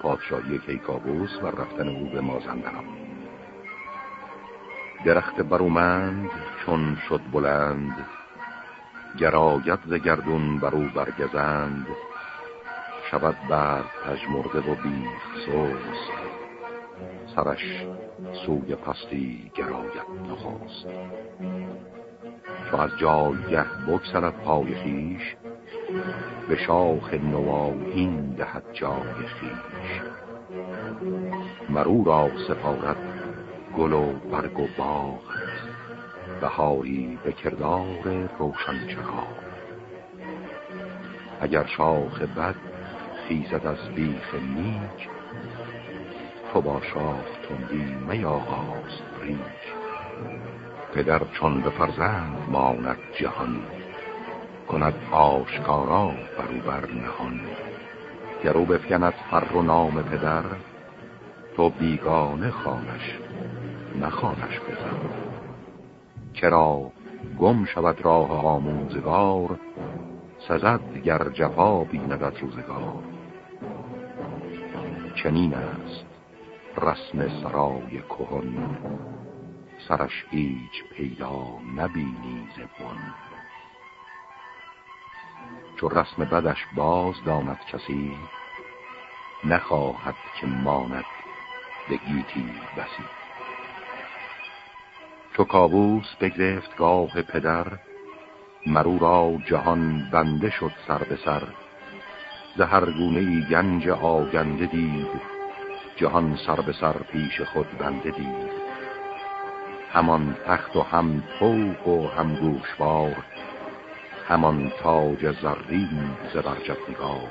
پادشاهی کیکاووس و رفتن او به مازندران. درخت برومند چون شد بلند گرایت ز گردون برو برگزند. شود بر پژمرده و بیخ سوز سرش سوی پستی گراید نخواست چو از جایگه بکسلت پای خیش به شاخ این دهد جای خیش مرو را سپارد گل و برگ و باغ بهاری به کردار روشن چراغ اگر شاخ بد خیزد از بیخ نیک تو با شاخ تندی میاغاز ریک پدر چون به فرزند ماند جهان کند آشکارا برو بر نهان. گرو بفکند فر و نام پدر تو بیگانه خانش نخانش بزن کرا گم شود راه آموزگار سزد گر جفا بیندت روزگار. چنین است رسم سرای کهن سرش هیچ پیدا نبینی زبون چو رسم بدش باز داند کسی نخواهد که ماند به گیتی بسی. چو کابوس بگرفت گاه پدر مرو را جهان بنده شد سر به سر. زهرگونه ای گنج آگنده دید جهان سر به سر پیش خود بنده دید. همان تخت و هم توق و هم گوشوار همان تاج زرین زبرجدگار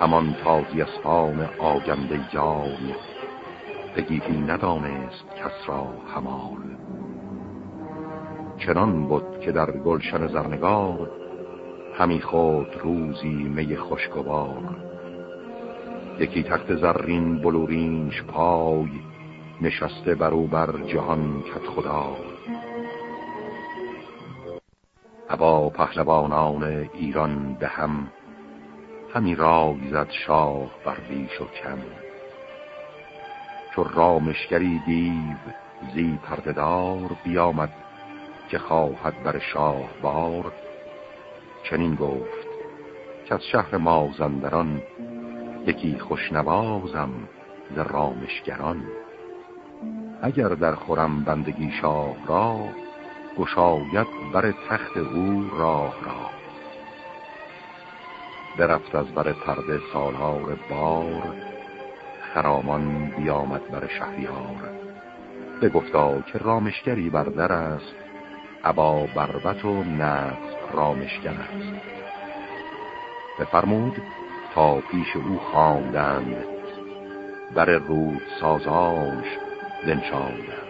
همان تازی اسپان آگنده یال به گیتی ندانست کس را همال چنان بود که در گلشن زرنگار همی خود روزی می خوشگوار. یکی تخت زرین بلورینش پای نشسته برو بر جهان کت خدا. هوا پهلوانان ایران به هم. همی رای زد شاه بر بیش و کم. چو رامشگری دیو زی پردهدار بیامد که خواهد بر شاه بار. چنین گفت که از شهر مازندران یکی خوشنوازم ز رامشگران. اگر در خورم بندگی شاه را گشاید بر تخت او راه را. برفت از بر پرده سالار بار خرامان بیامد بر شهریار. بگفتا که رامشگری بردر است عبا بربت و نت رامشگر است. بفرمود تا پیش او خواندند بر رود سازانش بنشاندند.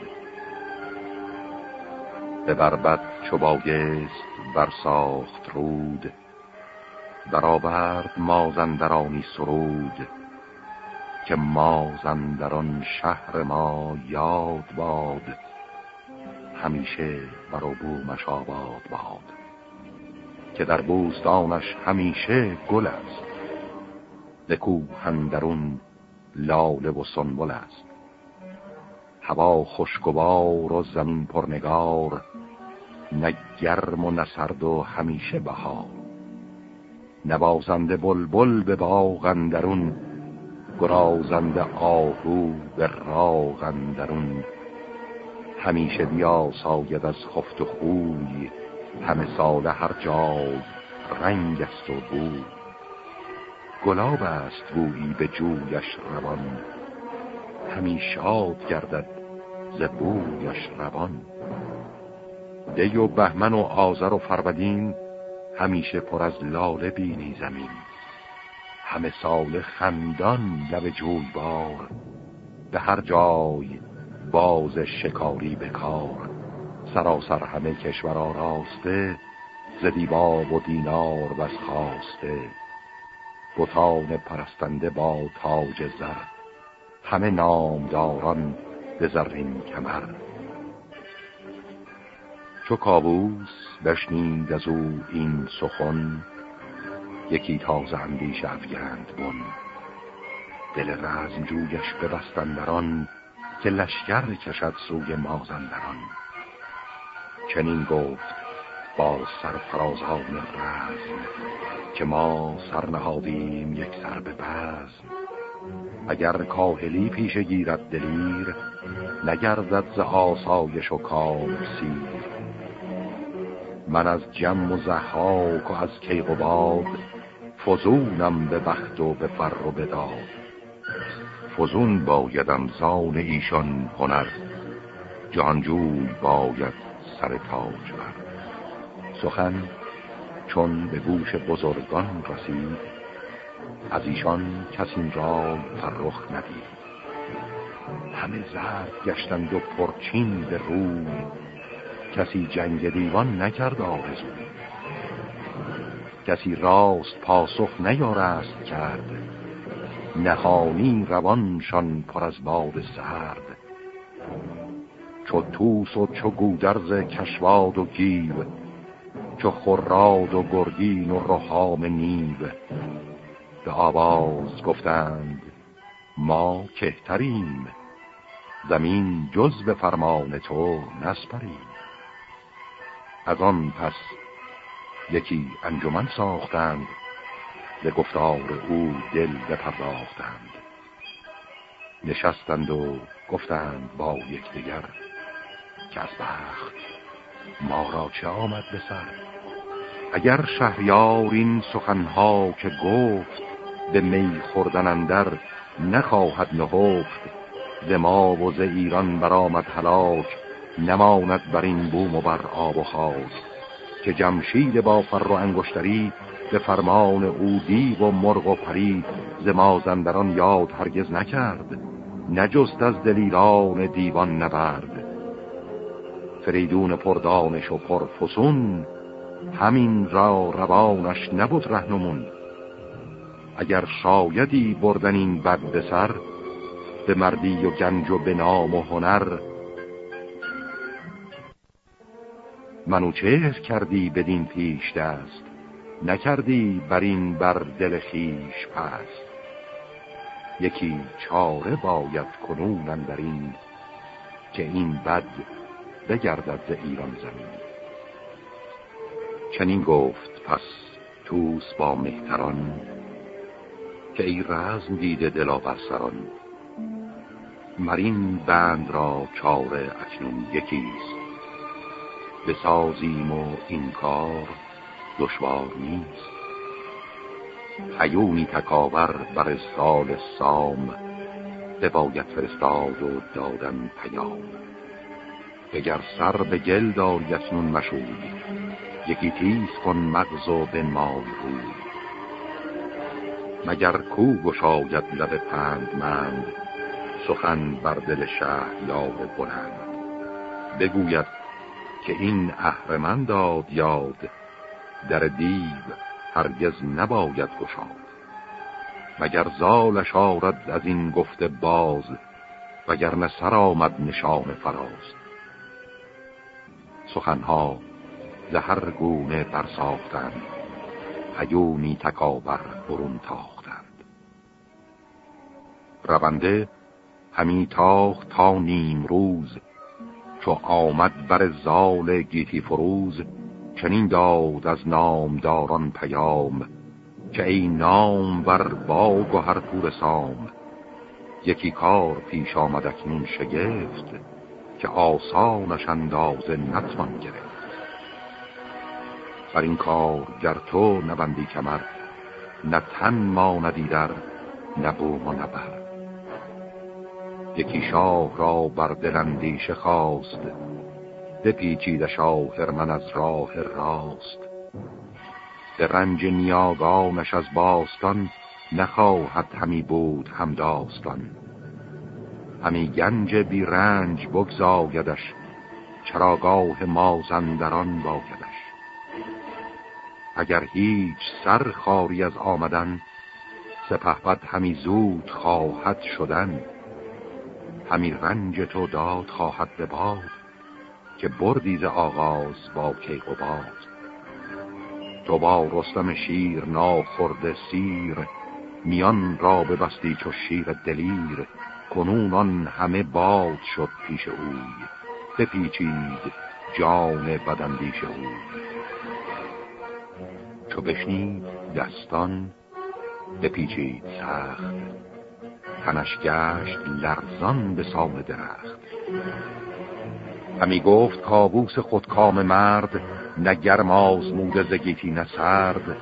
به بربت چو بایست برساخت رود. برآورد مازندرانی سرود که مازندران شهر ما یاد باد. همیشه بر بومش آباد باد که در بوستانش همیشه گل است. دکو هندرون لاله و سنبل است. هوا خوشگوار و زمین پرنگار نه گرم و نه سرد و همیشه بهار. نوازنده بلبل به باغ اندرون گرازنده آهو به راغ اندرون. همیشه بیا ساید از خفت و خوی همه سال هر جای رنگ است و گلاب است بویی به جویش روان همی شاد گردد ز بویش روان. دی و بهمن و آذر و فرودین همیشه پر از لاله بینی زمین. همه سال خندان لب بار به هر جای باز شکاری بکار سراسر همه کشور آراسته ز دیبا و دینار بس خواسته. بتان پرستنده با تاج زر همه نامداران به زرین کمر. چو کابوس بشنید از او این سخن یکی تازه اندیش افگند بن. دل رزم جویش ببستندران که لشکر کشد سوی مازندران. چنین گفت با سرفرازان رزم که ما سرنهادیم یک سر به بزم. اگر کاهلی پیش گیرد دلیر نگردد ز آسایش و کام سیر. من از جم و زحاک و از کیق و باد فزونم به بخت و به فر و به داد فزون بایدم زان ایشان هنر جانجوی باید سر تاج بر. سخن چون به گوش بزرگان رسید از ایشان کسی را فرخ ندید. همه زرد گشتند و پرچین به روی کسی جنگ دیوان نکرد آرزوی کسی راست پاسخ نیارست کرد. نهانی روانشان پر از باد سرد چو توس و چو گودرز کشواد و گیو چو خراد و گرگین و رحام نیو. به آواز گفتند ما کهتریم. زمین جز به فرمان تو نسپریم. از آن پس یکی انجمن ساختند به گفتار او دل بپرداختند. نشستند و گفتند با یکدیگر که از بخت ما را چه آمد به سر؟ اگر شهریار این سخنها که گفت به می خوردن اندر نخواهد نهفت ز ما و ز ایران برآمد هلاک نماند بر این بوم و بر آب و خاک که جمشید با فر و انگشتری به فرمان او دیو و مرغ و پری ز مازندران یاد هرگز نکرد نجست از دلیران دیوان نبرد. فریدون پردانش و پرفسون همین را روانش نبود رهنمون. اگر شایدی بردن این بد به سر به مردی و گنج و به نام و هنر منوچهر کردی بدین پیش دست؟ نکردی بر این بر دل خیش پست؟ یکی چاره باید کنون در این که این بد بگردد ز ایران زمین. چنین گفت پس توس با مهتران که ای رزم دیده سران. مرین بند را چاره اکنون یکیست بسازیم و این کار دشوار نیست. حیونی تکاور بر سال سام باید فرستاد و دادن پیام. اگر سر به گل داری اکنون مشوی یکی تیز کن مغز و به مال روی. مگر کو گشاید لب پند مند سخن بر دل شهر یار بلند. بگوید که این اهرمن داد یاد در دیو هرگز نباید گشاد. مگر زالش آرد از این گفته باز وگر سر آمد نشان فراز. سخنها زهر گونه برساختند هیونی تکابر برون تاختند. رونده همی تاخت تا نیم روز چو آمد بر زال گیتی فروز چنین داد از نامداران پیام که ای نام بر باگ و هر پور سام. یکی کار پیش آمد اکنون شگفت که آسانش اندازه نتوان گرفت. بر این کار گر تو نبندی کمر نه تن ماندی در نه بوم و نبر یکی شاه را بر دلندیش خواست بپیچید شاه من از راه راست. به رنج نیاگانش از باستان نخواهد همی بود هم داستان. همی گنج بی رنج بگذایدش چراگاه مازندران بایدش اگر هیچ سر خاری از آمدن سپهبد همی زود خواهد شدن. همی رنج تو داد خواهد به باد که بردیز آغاز با کیق و باد. تو با رستم شیر ناخورده سیر میان را ببستی چو شیر دلیر کنون آن همه باد شد پیش اوی. بپیچید جان بدندیش اوی. چو بشنید دستان بپیچید سخت. تنش گشت لرزان به سام درخت. همی گفت کابوس خودکام مرد نه گرم زگیتی نه سرد.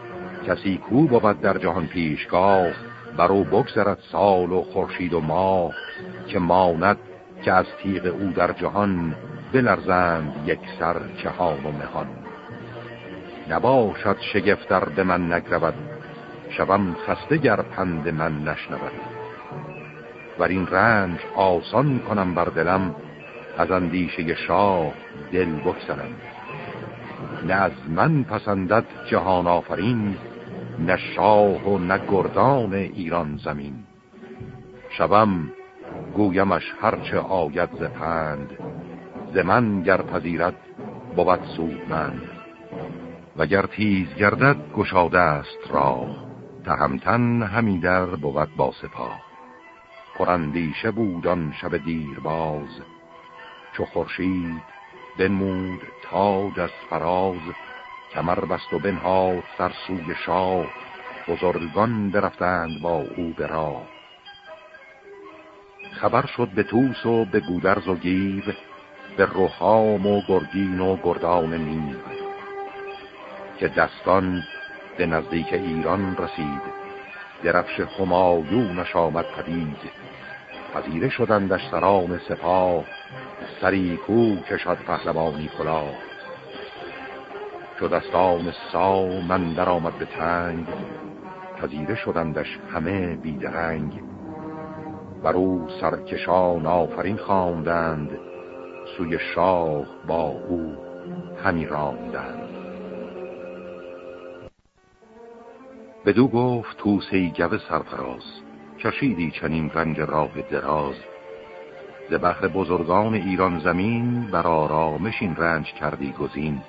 کسی کو بود در جهان پیشگاه برو بگذرد سال و خورشید و ماه. که ماند که از تیغ او در جهان بلرزند یک سر چهان و مهان. نباشد شگفتر به من نگرود شوم خسته گر پند من نشنود. و این رنج آسان کنم بر دلم از اندیشه شاه دل بکسرم نه از من پسندد جهان آفرین نه شاه و نه گردان ایران زمین. شوم گویمش هرچه آید ز پند ز من گر پذیرد بود سودمند. وگر تیز گردد گشاده است راه تهمتن همی در بود با سپاه. پرندیشه بودان شب دیر باز چو خورشید بنمود تاج از فراز کمر بست و بنهاد سر سوی شاه. بزرگان برفتند با او به خبر شد به توس و به گودرز و گیو به روحام و گرگین و گردان نیو. که دستان به نزدیک ایران رسید. درفش همایونش آمد پدید. پذیره شدندش سران سپاه سری کو کشد پهلوانی کلاه. چو دستان من در آمد به تنگ پذیره شدندش همه بیدرنگ. بر او سرکشان آفرین خواندند سوی شاه با او همی راندند. بدو گفت توسی گو سرفراز کشیدی چنین رنج راه دراز. ز بخر بزرگان ایران زمین بر آرامش این رنج کردی گزین.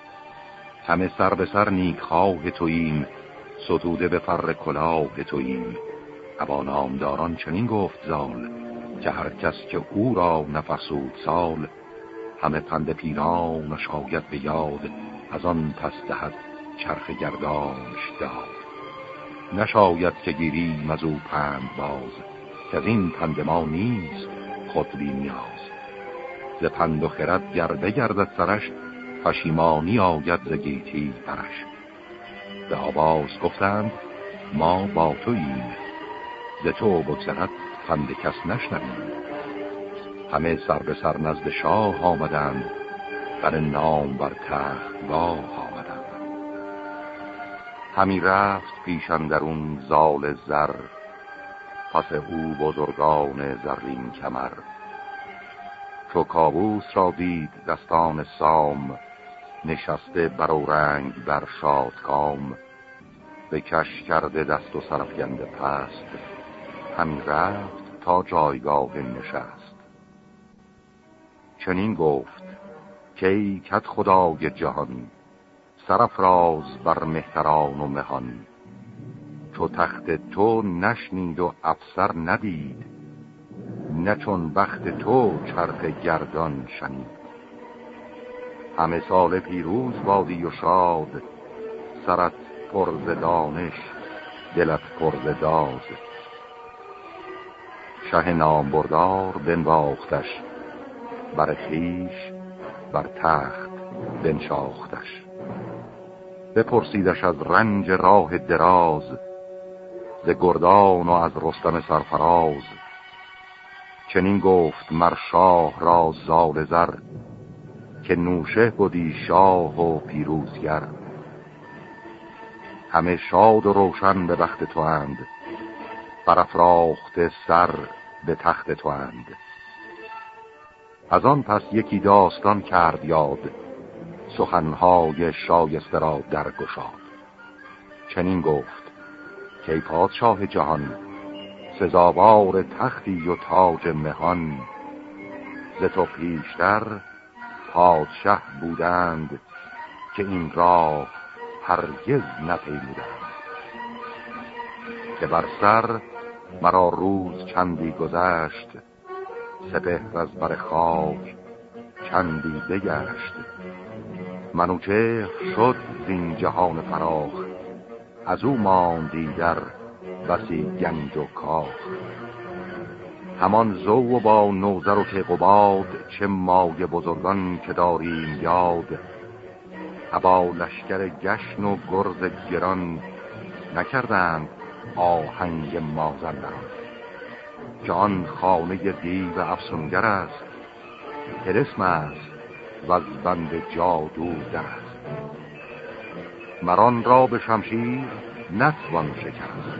همه سر به سر نیک خواه توییم ستوده به فر کلاه توییم. ابا نامداران چنین گفت زال که هر کس که او را نفرسود سال همه پند پیران شاید به یاد از آن پس دهد چرخ گردانش داد نشاید که گیری مزو پند باز که از این پند ما نیست خود بی نیاز. ز پند و خرد گرده گردد سرش پشیمانی آید ز گیتی برش. به آواز گفتند ما با توییم ز تو بگذرد پند کس نشنویم. همه سر به سر نزد شاه آمدند بر نام بر تخت همی رفت پیشندرون زال زر. پس او بزرگان زرین کمر. چو کابوس را دید دستان سام نشسته بر رنگ بر کام. به کش کرده دست و سرفگنده پست. همی رفت تا جایگاه نشست. چنین گفت کی کت خدای جهان سرفراز بر مهتران و مهان. چو تخت تو نشنید و افسر ندید نه چون بخت تو چرخ گردان شنید. همه سال پیروز بادی و شاد سرت پرز دانش دلت پرز داز شه نامبردار بنواختش بر خیش بر تخت بنشاختش. بپرسیدش از رنج راه دراز ز گردان و از رستم سرفراز. چنین گفت مر شاه را زال زر که نوشه بودی شاه و پیروزگر. همه شاد و روشن به بخت تو اند برافراخت سر به تخت تو اند. از آن پس یکی داستان کرد یاد سخنهای شایسته را درگشاد. چنین گفت که پادشاه جهان سزاوار تختی و تاج مهان ز تو پیشتر پادشه بودند که این راه هرگز نپیمودند. که بر سر مرا روز چندی گذشت سپهر از بر خاک چندی بگشت. منوچه شد زین جهان فراخ. از او ماندی در بسی گنج و کاخ. همان زو و با نوزر و کیقوباد چه مای بزرگان که داریم یاد. ابا لشکر گشن و گرز گران نکردند آهنگ مازندران. که آن خانه دیو افسونگر است ترسم است. و از بند جادو است مران را به شمشیر نتوان شکست.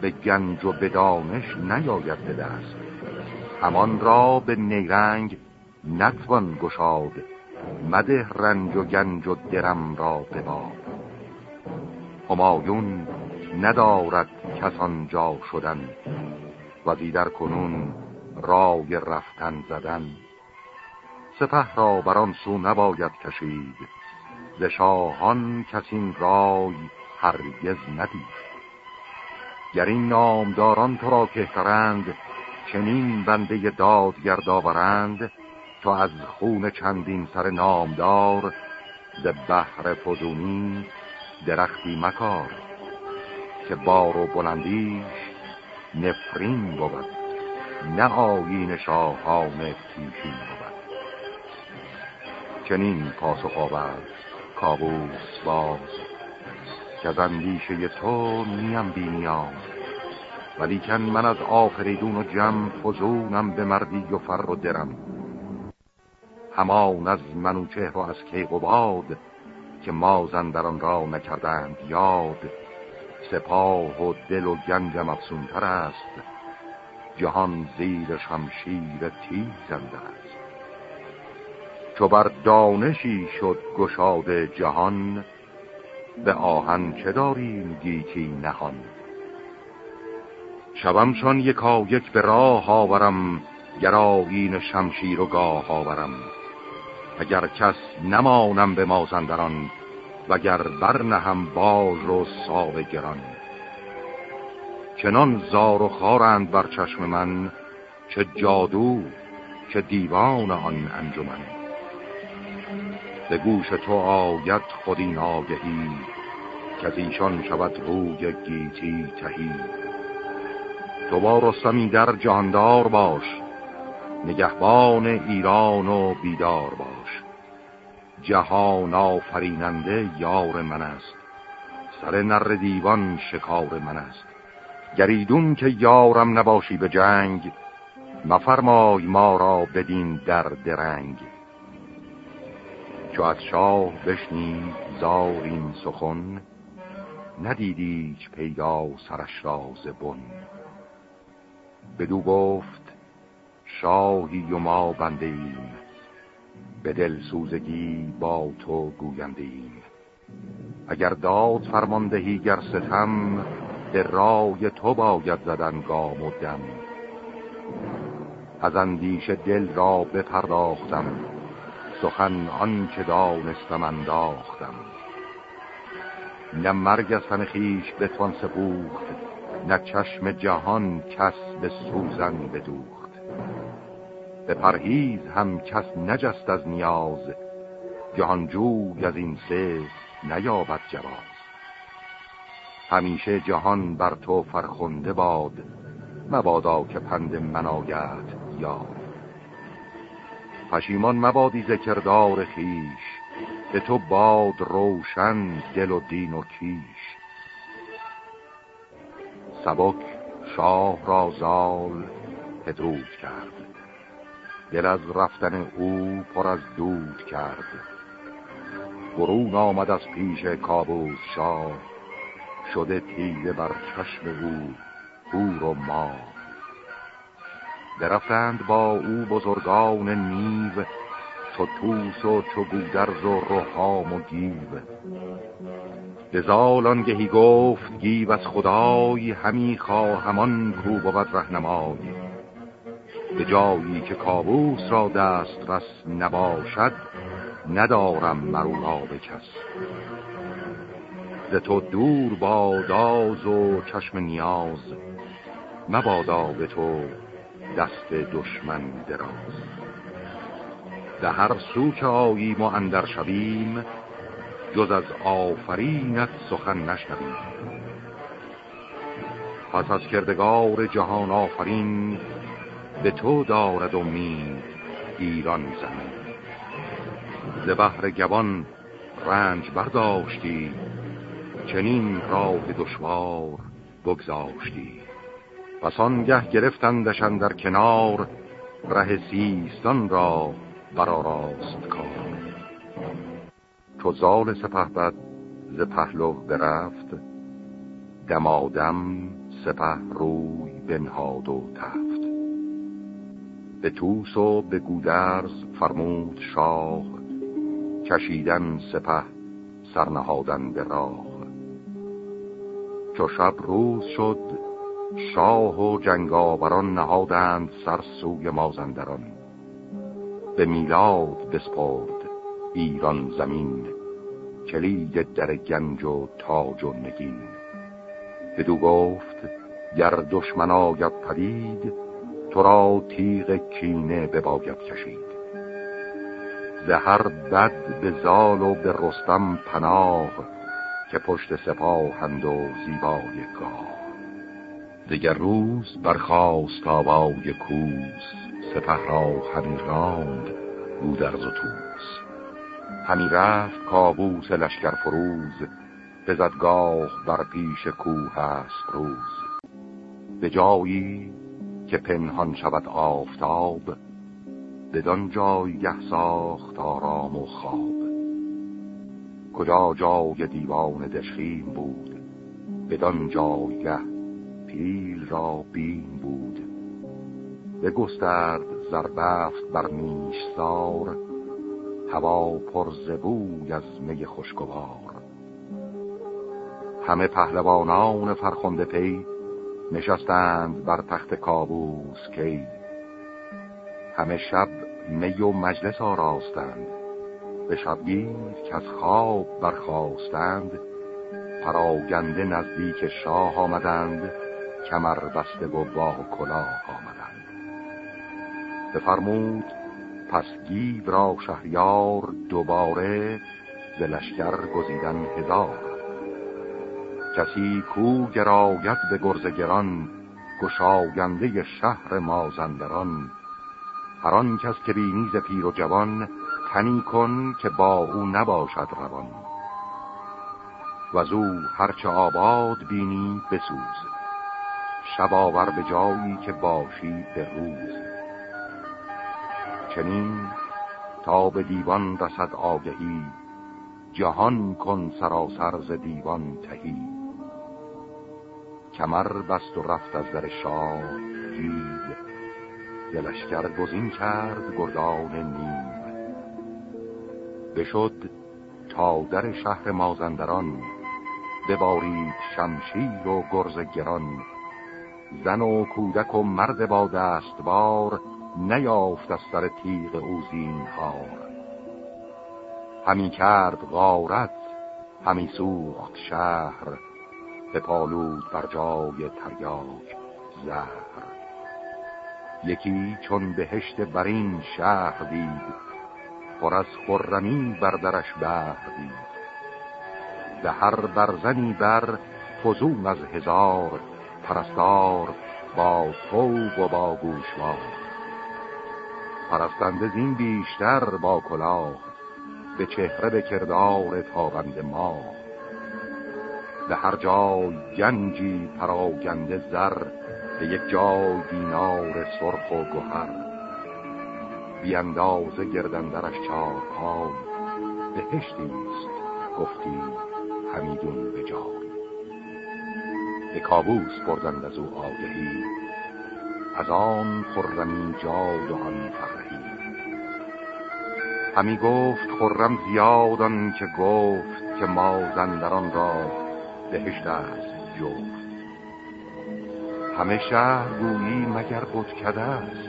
به گنج و به دانش نیاید به دست. همان را به نیرنگ نتوان گشاد. مده رنج و گنج و درم را به همایون ندارد کسان جا شدن. و دیدر کنون رای رفتن زدن. سپه را بران سو نباید کشید. ز شاهان کسین رای هرگز ندید. گر این نامداران تو را کهترند چنین بنده دادگرد آورند تو از خون چندین سر نامدار ز بحر فزونی درختی مکار که بار و بلندیش نفرین بود نه آیین شاهان پیشین چنین پاسخ آورد. کابوس باز که از اندیشه تو نیم بی نیاز ولیکن من از آفریدون و جم فزونم به مردی و فر و درم. همان از منوچه و از کیقوباد که مازندران را نکردند یاد سپاه و دل و گنجم افسونتر است. جهان زیر شمشیر تیزنده است. چو بر دانشی شد گشاده جهان به آهن چه داریم گیتی نهان؟ شبمشان یکا یک به راه آورم گراوین شمشیر و گاه آورم. اگر کس نمانم به مازندران وگر برنهم باز و ساو گران. چنان زار و خارند بر چشم من چه جادو چه دیوان آن انجمن. به گوش تو آید خودی ناگهی که از ایشان شود روی گیتی تهی. تو با رستمی در جاندار باش نگهبان ایران و بیدار باش. جهان آفریننده یار من است سر نر دیوان شکار من است. گریدون که یارم نباشی به جنگ مفرمای ما را بدین در درنگ. چو از شاه بشنید زار این سخن ندیدیچ پیدا سرش راز بن. بدو گفت شاهی و ما بنده ایم به دل سوزگی با تو گوینده ایم اگر داد فرماندهی گر ستم به رای تو باید زدن گام و دم. از اندیش دل را بپرداختم. سخن آن که دانستم انداختم. نه مرگ از تن خیش بتوان سپوخت نه چشم جهان کس به سوزن بدوخت. به پرهیز هم کس نجست از نیاز جهانجوی از این سه نیابد جواز. همیشه جهان بر تو فرخنده باد مبادا که پند من آید یاد. پشیمان مبادی ذکردار خیش به تو باد روشن دل و دین و کیش. سبک شاه را زال پدرود کرد. دل از رفتن او پر از دود کرد. برون آمد از پیش کابوس شاه. شده تیزه بر چشم او هور و ما درفتند با او بزرگان نیو چو توس و چو گودرز و روحام و گیو. به آنگهی گفت گیو از خدای همی خواهمان کو بود رهنمای. به جایی که کابوس را دست رس نباشد ندارم مرو را به کس. ز تو دور باداز و چشم نیاز مبادا به تو دست دشمن دراز. به هر سو که آییم و اندر شویم جز از آفرینت سخن نشنویم. پس از کردگار جهان آفرین به تو دارد امید ایران زمین. ز بحر گوان رنج برداشتی چنین راه دشوار بگذاشتی. پس آنگه گرفتندشن در کنار ره سیستان را براراست کار. چو زال سپه بد ز پهلو برفت دمادم سپه روی بنهاد و تفت. به توس و به گودرز فرمود شاه کشیدن سپه سرنهادن به راه. چو شب روز شد شاه و جنگاوران نهادند سر سوی مازندران. به میلاد بسپرد ایران زمین کلید در گنج و تاج و نگین. بدو گفت گر دشمن آید پدید تو را تیغ کینه بباید کشید. به هر بد به زال و به رستم پناه که پشت سپاهند و زیبای گاه. دیگر روز برخواست آبای کوس سپه را همی راند گودرز و توس همی رفت کابوس لشکر فروز بزدگاه بر پیش کوه است روز. به جایی که پنهان شود آفتاب بدان جایگه ساخت آرام و خواب. کجا جای دیوان دشخیم بود بدان جایگه پیل را بین بود. بگسترد زربفت بر نیشسار هوا پر زبوی از می خوشگوار همه پهلوانان فرخنده پی نشستند بر تخت کابوس کی. همه شب می و مجلس آراستند. به شبگیر که از خواب برخواستند پراگنده نزدیک شاه آمدند. کمر بسته و با کلاه آمدند. بفرمود پس گیب را شهریار دوباره ز لشکر گزیدن هزار. کسی کو گراید به گرز گران گشاینده شهر مازندران. هر آن کس که بینی ز پیر و جوان تنی کن که با او نباشد روان. و از او هرچه آباد بینی بسوز. شب آور به جایی که باشی به روز. چنین تا به دیوان رسد آگهی جهان کن سراسر ز دیوان تهی. کمر بست و رفت از در شاه گید دلشگر گزین کرد گردان نیم. بشد تا در شهر مازندران ببارید شمشیر و گرز گران. زن و کودک و مرد با دستبار نیافت از سر تیغ او هار همی کرد غارت همی سوخت شهر به پالود بر جای تریاک زهر. یکی چون بهشت برین شهر دید پر از خرمی بر درش بهر دید. به هر برزنی بر فزون از هزار پرستار با توب و با گوشوار. پرستنده زین بیشتر با کلاه به چهره به کردار تابند ما به هر جای گنجی پراگنده زر به یک جای دینار سرخ و گوهر بیاندازه گردندرش چار پای بهشتیست گفتی همیدون به جای. به کابوس بردند از او آگهی. از آن خرمی جاد و آن فرهی. همی گفت خرم زیادان که گفت که ما زندران را بهشت است جفت. همه شهر گویی مگر بود کده است؟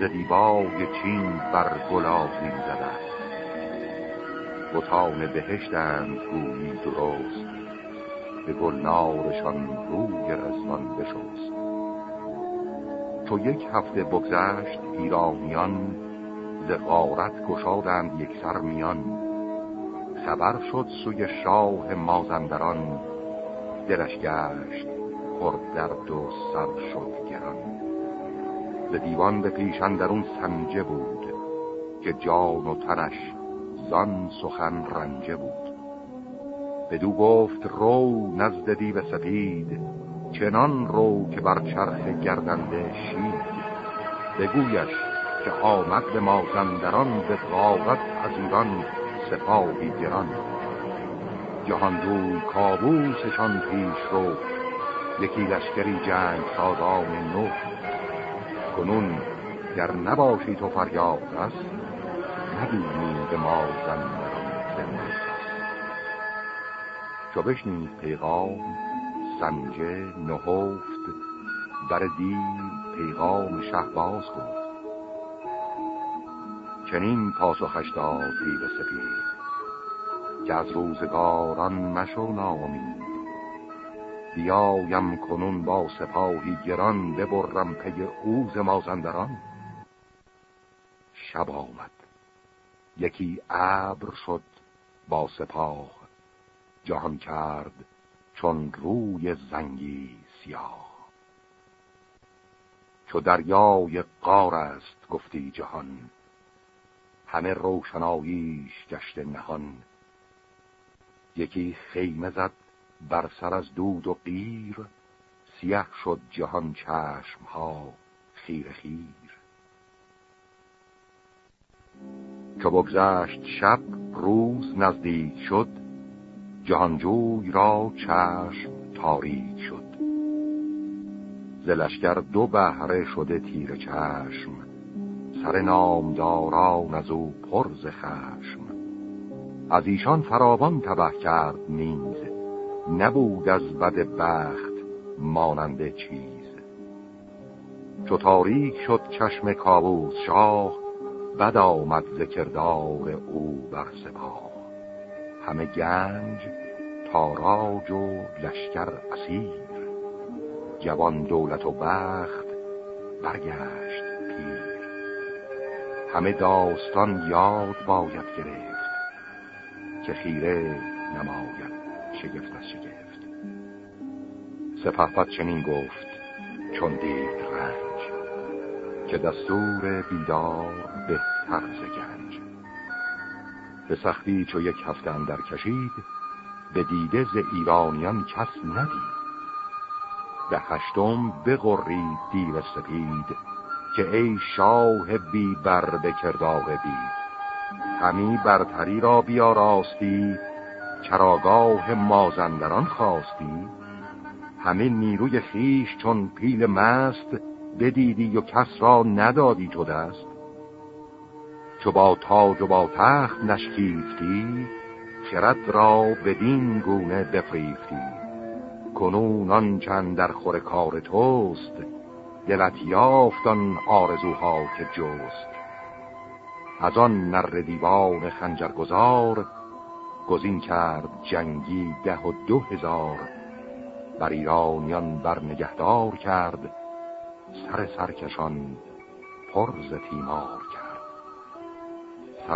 ز چین بر گلازین زده است. بتان بهشتند گویی درست. به گلنارشان روی رزوان بشست. تو یک هفته بگذشت ایرانیان ز غارت گشادند یک سر میان. خبر شد سوی شاه مازندران دلش گشت پر درد و سر شد گران. ز دیوان به پیشن درون سنجه بود که جان و تنش زان سخن رنجه بود. بدو گفت رو نزد دیو سپید چنان رو که بر چرخ گردنده شید. بگویش که آمد به مازندران به غارت از ایران سپاهی گران. جهان دوی کابوسشان پیش رو یکی لشکری جنگ سازان نو. کنون گر نباشی تو فریاد است نبینی به مازندران. چو بشنید پیغام سنجه نهفت بر دیر پیغام شه باز گفت چنین پاسخش داد دیو سپید که از روزگاران مشو نامید بیایم کنون با سپاهی گران ببرم پی اوز مازندران. شب آمد. یکی ابر شد با سپاه. جهان کرد چون روی زنگی سیاه. چو دریای قار است گفتی جهان همه روشناییش گشت نهان. یکی خیمه زد بر سر از دود و قیر سیه شد جهان چشم ها خیر خیر. چو بگذشت شب روز نزدیک شد جهانجوی را چشم تاریک شد. زلشگر دو بهره شده تیر چشم سر نامداران از او پرز خشم. از ایشان فراوان تبه کرد نیز نبود از بد بخت ماننده چیز. چو تاریک شد چشم کابوس شاه بد آمد ذکردار او بر سپاه. همه گنج تاراج و لشکر اسیر. جوان دولت و بخت برگشت پیر. همه داستان یاد باید گرفت که خیره نماید شگفت از شگفت. سپهبد چنین گفت چون دید رنج که دستور بیدار بهتر ز گنج. به سختی چو یک هفته اندر کشید به دیده ز ایرانیان کس ندید. به هشتم بغرید دیو سپید که ای شاه بی بر به کردار بید همی برتری را بیاراستی چراگاه مازندران خواستی. همه نیروی خیش چون پیل مست بدیدی و کس را ندادی تو دست. چو با تاج و با تخت نشکیفتی خرد را بدین گونه بفریفتی. کنون چند در خور کار توست دلت یافتان آرزوها که جست. از آن نر دیوان خنجرگزار گزین کرد جنگی ده و دو هزار. بر ایرانیان بر نگهدار کرد سر سرکشان پرز تیمار.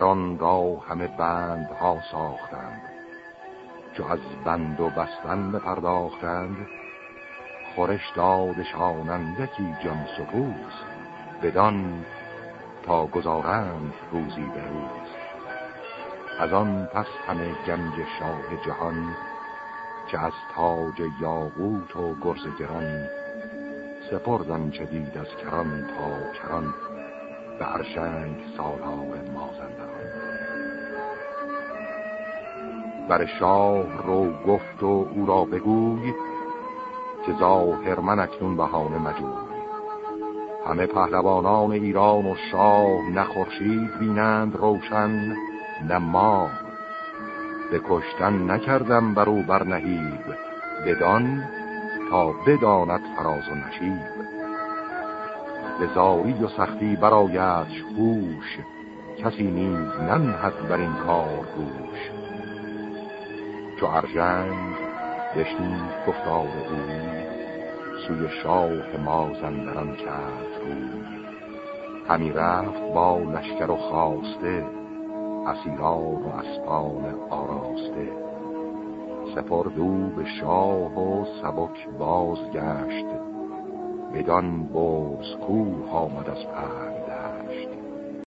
را همه بند ها ساختند. چو از بند و بستن بپرداختند خورش دادشانند یکی جان سپوز بدان تا گذارند روزی به روز. از آن پس همه گنج شاه جهان که از تاج یاقوت و گرز گران سپردن چه دید از کران تا کران به ارشنگ سالار مازندران بر شاه رو گفت و او را بگوی که ظاهر من اکنون بهانه مجوی. همه پهلوانان ایران و شاه نخورشید بینند روشن نه ما به کشتن نکردم بر او بر نهیب بدان تا بداند فراز و نشیب. به زاری و سختی برایتش خوش کسی نیز ننهد بر این کار گوش چو ارجنگ بشنید گفتار او سوی شاه مازندران کرد روی همی رفت با لشکر و خواسته اسیران و اسبان آراسته. سپردو به شاه و سبک بازگشت. بدان بوز کوه آمد از دشت